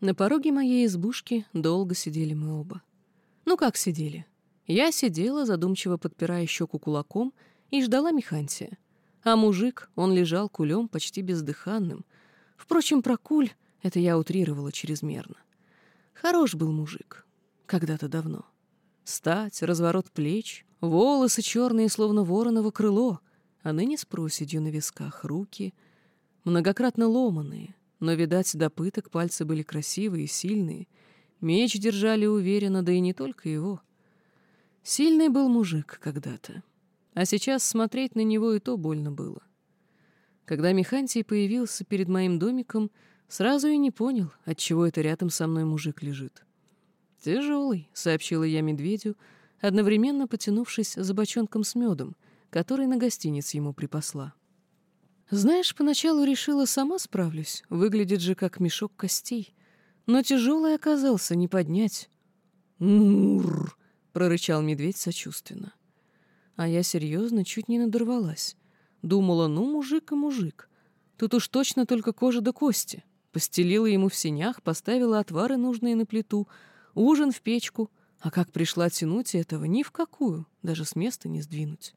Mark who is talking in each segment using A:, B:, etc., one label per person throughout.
A: На пороге моей избушки долго сидели мы оба. Ну как сидели? Я сидела, задумчиво подпирая щеку кулаком, и ждала Механтия. А мужик, он лежал кулем почти бездыханным. Впрочем, про куль это я утрировала чрезмерно. Хорош был мужик. Когда-то давно. Стать, разворот плеч, волосы черные, словно вороново крыло, а ныне с проседью на висках руки, многократно ломаные, но, видать, до пыток пальцы были красивые и сильные. Меч держали уверенно, да и не только его. Сильный был мужик когда-то. А сейчас смотреть на него и то больно было. Когда Механтий появился перед моим домиком, сразу и не понял, отчего это рядом со мной мужик лежит. «Тяжелый», — сообщила я медведю, одновременно потянувшись за бочонком с медом, который на гостиниц ему припасла. Знаешь, поначалу решила, сама справлюсь. Выглядит же как мешок костей. Но тяжелый оказался, не поднять. «Мур!» — прорычал медведь сочувственно. А я серьезно чуть не надорвалась. Думала, ну, мужик и мужик. Тут уж точно только кожа да кости. Постелила ему в сенях, поставила отвары нужные на плиту, ужин в печку. А как пришла тянуть этого, ни в какую, даже с места не сдвинуть.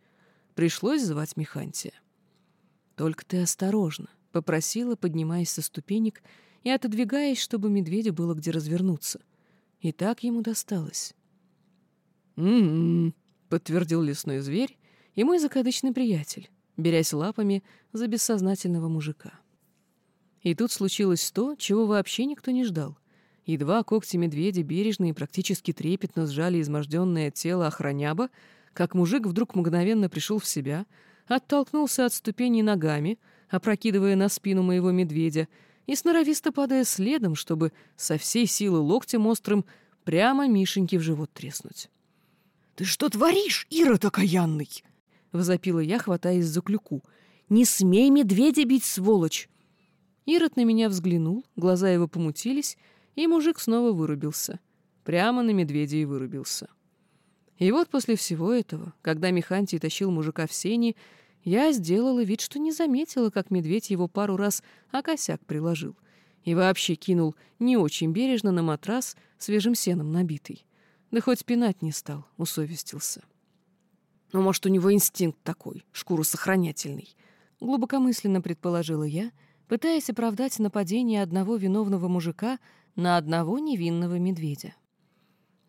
A: Пришлось звать Механтия. «Только ты осторожно», — попросила, поднимаясь со ступенек и отодвигаясь, чтобы медведю было где развернуться. И так ему досталось. «М-м-м», подтвердил лесной зверь и мой закадычный приятель, берясь лапами за бессознательного мужика. И тут случилось то, чего вообще никто не ждал. Едва когти медведя бережно и практически трепетно сжали изможденное тело охраняба, как мужик вдруг мгновенно пришел в себя — оттолкнулся от ступени ногами, опрокидывая на спину моего медведя, и сноровисто падая следом, чтобы со всей силы локтем острым прямо Мишеньке в живот треснуть.
B: «Ты что творишь, Ирод окаянный?»
A: — возопила я, хватаясь за клюку. «Не смей медведя бить, сволочь!» Ирод на меня взглянул, глаза его помутились, и мужик снова вырубился. Прямо на медведя и вырубился. И вот после всего этого, когда Механтий тащил мужика в сени, я сделала вид, что не заметила, как медведь его пару раз о косяк приложил. И вообще кинул не очень бережно на матрас, свежим сеном набитый. Да хоть пинать не стал, усовестился. Ну, может, у него инстинкт такой, шкуру сохранятельный. Глубокомысленно предположила я, пытаясь оправдать нападение одного виновного мужика на одного невинного медведя.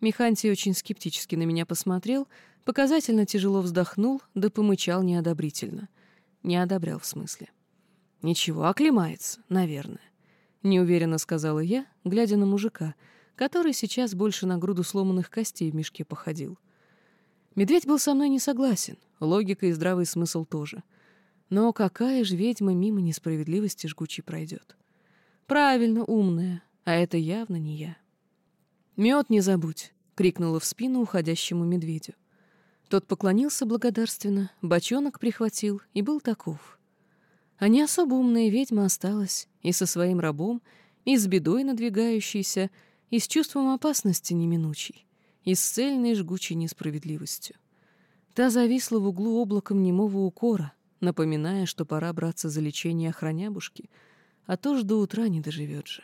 A: Механтий очень скептически на меня посмотрел, показательно тяжело вздохнул, да помычал неодобрительно. Не одобрял в смысле. «Ничего, оклемается, наверное», — неуверенно сказала я, глядя на мужика, который сейчас больше на груду сломанных костей в мешке походил. Медведь был со мной не согласен, логика и здравый смысл тоже. Но какая же ведьма мимо несправедливости жгучей пройдет? Правильно, умная, а это явно не я. «Мед не забудь!» — крикнула в спину уходящему медведю. Тот поклонился благодарственно, бочонок прихватил и был таков. А не особо умная ведьма осталась и со своим рабом, и с бедой надвигающейся, и с чувством опасности неминучей, и с цельной жгучей несправедливостью. Та зависла в углу облаком немого укора, напоминая, что пора браться за лечение охранябушки, а то ж до утра не доживет же.